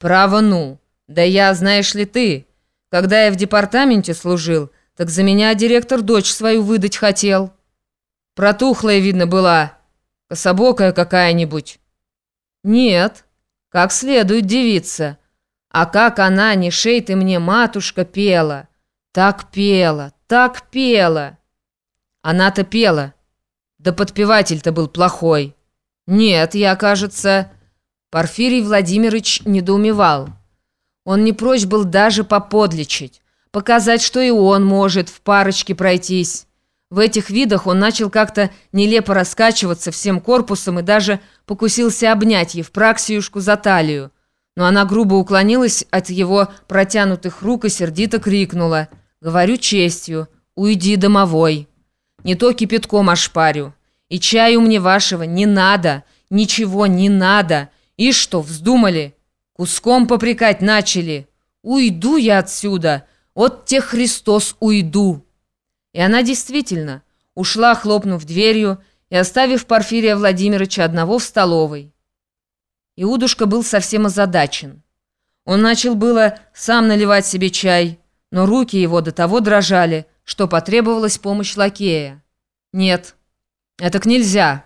«Право ну! Да я, знаешь ли ты, когда я в департаменте служил, так за меня директор дочь свою выдать хотел. Протухлая, видно, была, кособокая какая-нибудь». «Нет, как следует девица. А как она, не шей ты мне, матушка, пела! Так пела, так пела!» «Она-то пела, да подпеватель-то был плохой». «Нет, я, кажется...» Порфирий Владимирович недоумевал. Он не прочь был даже поподличить, показать, что и он может в парочке пройтись. В этих видах он начал как-то нелепо раскачиваться всем корпусом и даже покусился обнять Евпраксиюшку за талию. Но она грубо уклонилась от его протянутых рук и сердито крикнула «Говорю честью, уйди домовой. Не то кипятком ошпарю. И чаю мне вашего не надо, ничего не надо». И что, вздумали? Куском попрекать начали. Уйду я отсюда. От тех Христос уйду. И она действительно ушла, хлопнув дверью и оставив Порфирия Владимировича одного в столовой. Иудушка был совсем озадачен. Он начал было сам наливать себе чай, но руки его до того дрожали, что потребовалась помощь лакея. «Нет, это нельзя.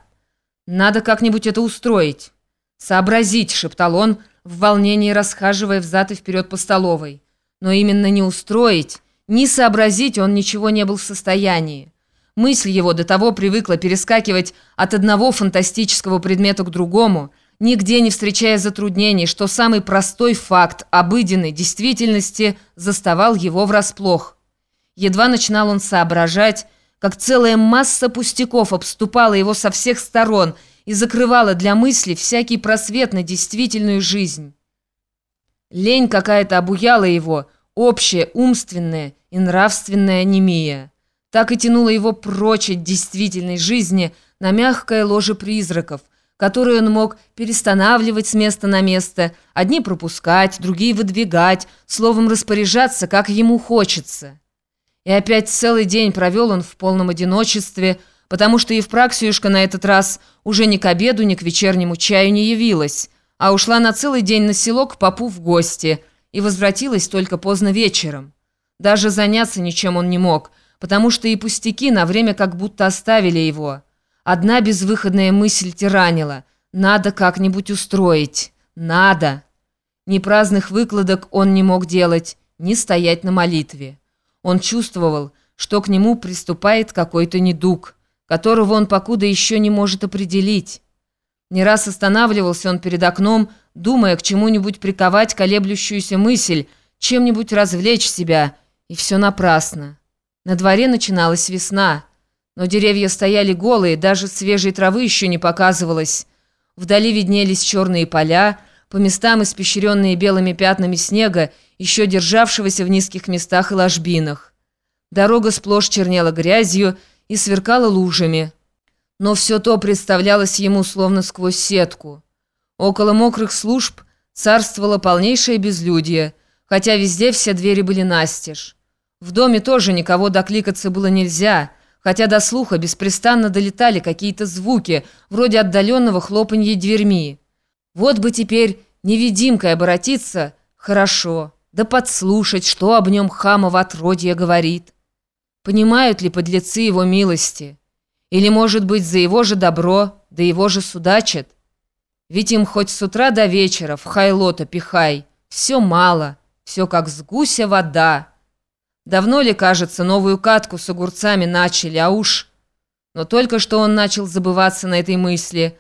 Надо как-нибудь это устроить». «Сообразить», — шептал он, в волнении расхаживая взад и вперед по столовой. Но именно не устроить, ни сообразить он ничего не был в состоянии. Мысль его до того привыкла перескакивать от одного фантастического предмета к другому, нигде не встречая затруднений, что самый простой факт обыденной действительности заставал его врасплох. Едва начинал он соображать, как целая масса пустяков обступала его со всех сторон – и закрывала для мысли всякий просвет на действительную жизнь. Лень какая-то обуяла его, общая, умственная и нравственная анемия. Так и тянула его прочь от действительной жизни на мягкое ложе призраков, которые он мог перестанавливать с места на место, одни пропускать, другие выдвигать, словом распоряжаться, как ему хочется. И опять целый день провел он в полном одиночестве, потому что Евпраксиюшка на этот раз уже ни к обеду, ни к вечернему чаю не явилась, а ушла на целый день на село к попу в гости и возвратилась только поздно вечером. Даже заняться ничем он не мог, потому что и пустяки на время как будто оставили его. Одна безвыходная мысль тиранила «надо как-нибудь устроить, надо». Ни праздных выкладок он не мог делать, ни стоять на молитве. Он чувствовал, что к нему приступает какой-то недуг – которого он покуда еще не может определить. Не раз останавливался он перед окном, думая к чему-нибудь приковать колеблющуюся мысль, чем-нибудь развлечь себя, и все напрасно. На дворе начиналась весна, но деревья стояли голые, даже свежей травы еще не показывалось. Вдали виднелись черные поля, по местам испещренные белыми пятнами снега, еще державшегося в низких местах и ложбинах. Дорога сплошь чернела грязью, и сверкала лужами. Но все то представлялось ему словно сквозь сетку. Около мокрых служб царствовало полнейшее безлюдье, хотя везде все двери были настежь. В доме тоже никого докликаться было нельзя, хотя до слуха беспрестанно долетали какие-то звуки, вроде отдаленного хлопанья дверьми. Вот бы теперь невидимкой обратиться, хорошо, да подслушать, что об нем хамово отродье говорит. Понимают ли подлецы его милости? Или, может быть, за его же добро, да его же судачат? Ведь им хоть с утра до вечера в хайлота пихай, все мало, все как с гуся вода. Давно ли, кажется, новую катку с огурцами начали, а уж... Но только что он начал забываться на этой мысли,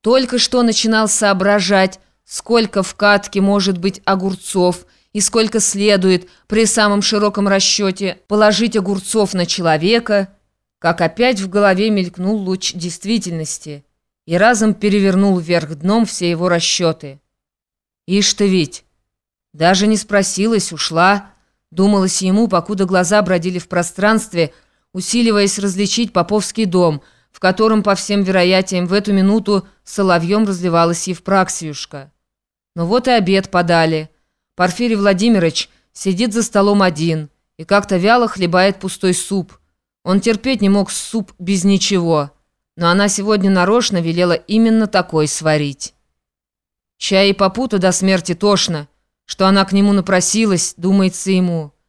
только что начинал соображать, сколько в катке может быть огурцов, и сколько следует при самом широком расчете положить огурцов на человека, как опять в голове мелькнул луч действительности и разом перевернул вверх дном все его расчеты. Ишь ты ведь! Даже не спросилась, ушла, думалось ему, покуда глаза бродили в пространстве, усиливаясь различить поповский дом, в котором, по всем вероятиям, в эту минуту соловьем разливалась Евпраксиюшка. Но вот и обед подали — Порфирий Владимирович сидит за столом один и как-то вяло хлебает пустой суп. Он терпеть не мог суп без ничего, но она сегодня нарочно велела именно такой сварить. Чай и попуту до смерти тошно, что она к нему напросилась, думается ему.